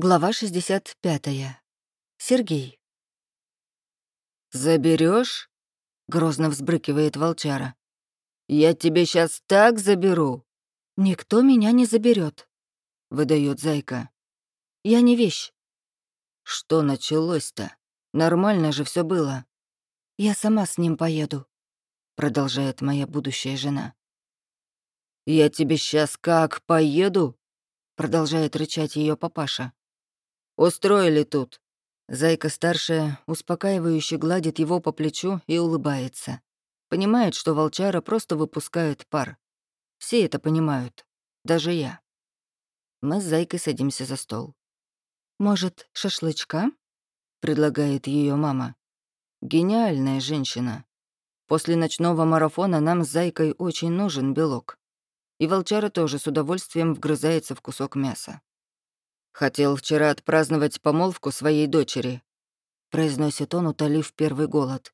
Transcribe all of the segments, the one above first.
Глава 65. Сергей. Заберешь? грозно взбрыкивает волчара. «Я тебе сейчас так заберу!» «Никто меня не заберет, выдает зайка. Я не вещь. «Что началось-то? Нормально же все было». Я сама с ним поеду», — продолжает моя будущая жена. «Я тебе сейчас как поеду?» — продолжает рычать ее папаша. «Устроили тут». Зайка старшая успокаивающе гладит его по плечу и улыбается. Понимает, что волчара просто выпускает пар. Все это понимают. Даже я. Мы с Зайкой садимся за стол. «Может, шашлычка?» — предлагает ее мама. Гениальная женщина. После ночного марафона нам с Зайкой очень нужен белок. И волчара тоже с удовольствием вгрызается в кусок мяса. «Хотел вчера отпраздновать помолвку своей дочери», — произносит он, утолив первый голод.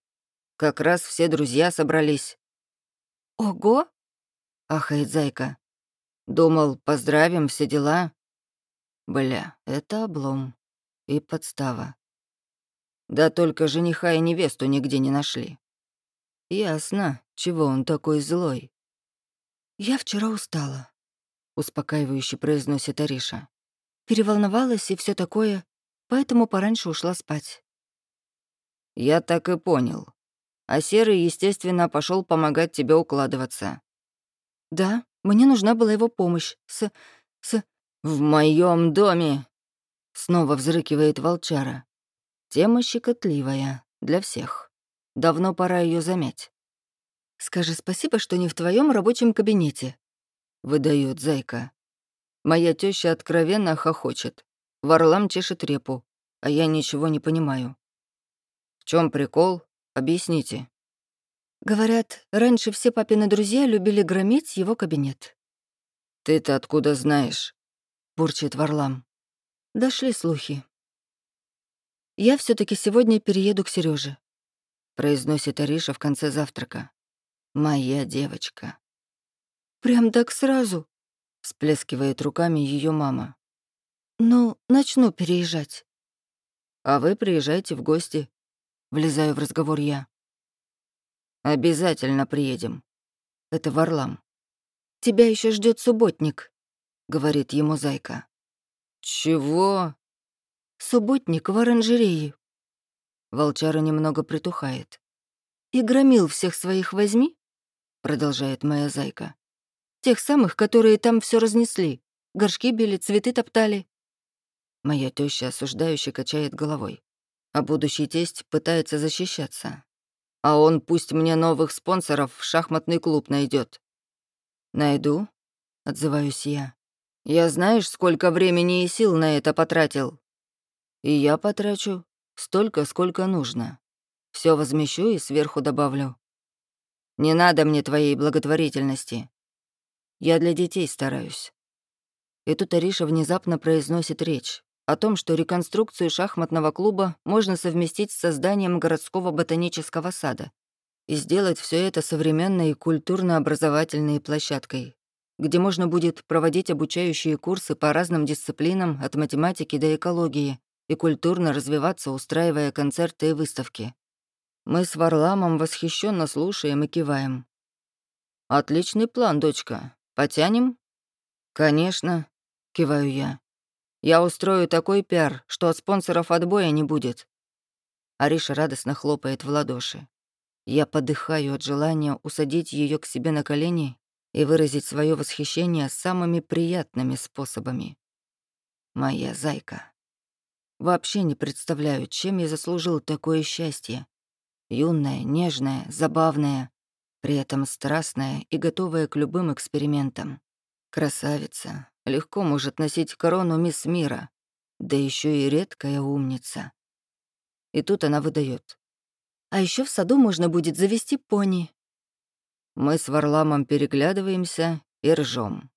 «Как раз все друзья собрались». «Ого!» — ахает Зайка. «Думал, поздравим, все дела». Бля, это облом. И подстава. Да только жениха и невесту нигде не нашли. Ясно, чего он такой злой. «Я вчера устала», — успокаивающе произносит Ариша. Переволновалась и все такое, поэтому пораньше ушла спать. Я так и понял. А Серый, естественно, пошел помогать тебе укладываться. Да, мне нужна была его помощь. С... с... В моем доме! Снова взрыкивает волчара. Тема щекотливая для всех. Давно пора ее замять. «Скажи спасибо, что не в твоем рабочем кабинете», — выдает зайка. Моя теща откровенно хохочет. Варлам чешет репу, а я ничего не понимаю. В чем прикол? Объясните. Говорят, раньше все папины друзья любили громить его кабинет. Ты-то откуда знаешь? бурчит Варлам. Дошли слухи. Я все таки сегодня перееду к Сереже, произносит Ариша в конце завтрака. Моя девочка. Прям так сразу? Всплескивает руками ее мама. «Ну, начну переезжать». «А вы приезжайте в гости», — влезаю в разговор я. «Обязательно приедем. Это Варлам». «Тебя еще ждет субботник», — говорит ему Зайка. «Чего?» «Субботник в оранжерее». Волчара немного притухает. «И громил всех своих возьми», — продолжает моя Зайка. Тех самых, которые там все разнесли. Горшки били, цветы топтали. Моя теща осуждающе качает головой. А будущий тесть пытается защищаться. А он пусть мне новых спонсоров в шахматный клуб найдет. Найду, отзываюсь я. Я знаешь, сколько времени и сил на это потратил? И я потрачу столько, сколько нужно. Все возмещу и сверху добавлю. Не надо мне твоей благотворительности. Я для детей стараюсь». И тут Ариша внезапно произносит речь о том, что реконструкцию шахматного клуба можно совместить с созданием городского ботанического сада и сделать все это современной и культурно-образовательной площадкой, где можно будет проводить обучающие курсы по разным дисциплинам от математики до экологии и культурно развиваться, устраивая концерты и выставки. Мы с Варламом восхищенно слушаем и киваем. «Отличный план, дочка. Потянем?» «Конечно», — киваю я. «Я устрою такой пиар, что от спонсоров отбоя не будет». Ариша радостно хлопает в ладоши. Я подыхаю от желания усадить ее к себе на колени и выразить свое восхищение самыми приятными способами. Моя зайка. Вообще не представляю, чем я заслужил такое счастье. Юное, нежное, забавное, при этом страстная и готовая к любым экспериментам. Красавица, легко может носить корону мисс Мира, да еще и редкая умница. И тут она выдает. А еще в саду можно будет завести пони. Мы с Варламом переглядываемся и ржем.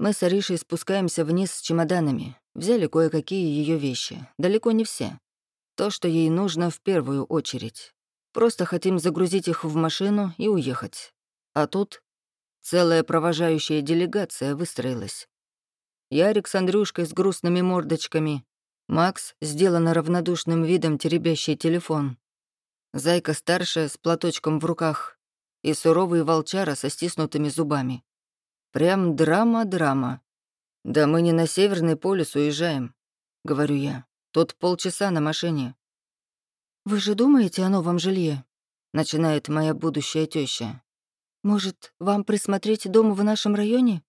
Мы с Аришей спускаемся вниз с чемоданами, взяли кое-какие ее вещи, далеко не все. То, что ей нужно в первую очередь. Просто хотим загрузить их в машину и уехать. А тут целая провожающая делегация выстроилась. Ярик с Андрюшкой с грустными мордочками. Макс, сделанно равнодушным видом, теребящий телефон. Зайка старшая с платочком в руках и суровый волчара со стиснутыми зубами. Прям драма-драма. «Да мы не на Северный полюс уезжаем», — говорю я. «Тут полчаса на машине». «Вы же думаете о новом жилье? начинает моя будущая теща. «Может, вам присмотреть дом в нашем районе?»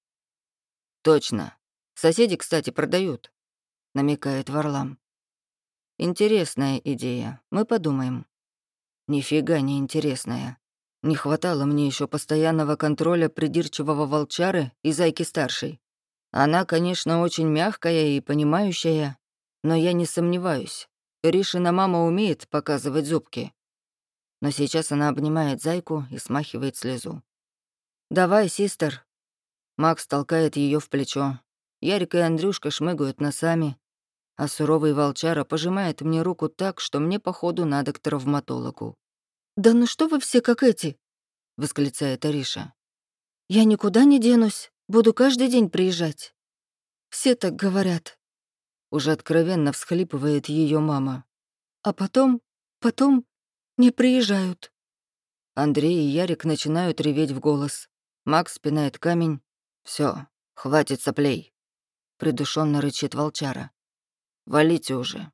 «Точно. Соседи, кстати, продают», — намекает Варлам. «Интересная идея. Мы подумаем». «Нифига не интересная. Не хватало мне еще постоянного контроля придирчивого волчары и зайки-старшей. Она, конечно, очень мягкая и понимающая, но я не сомневаюсь. Ришина мама умеет показывать зубки. Но сейчас она обнимает зайку и смахивает слезу. «Давай, систер». Макс толкает ее в плечо. Ярик и Андрюшка шмыгают носами, а суровый волчара пожимает мне руку так, что мне, походу, надо к травматологу. «Да ну что вы все как эти?» — восклицает Ариша. «Я никуда не денусь. Буду каждый день приезжать. Все так говорят. Уже откровенно всхлипывает ее мама. А потом, потом не приезжают. Андрей и Ярик начинают реветь в голос. Макс пинает камень. Все, хватит соплей. Придушенно рычит волчара. Валите уже.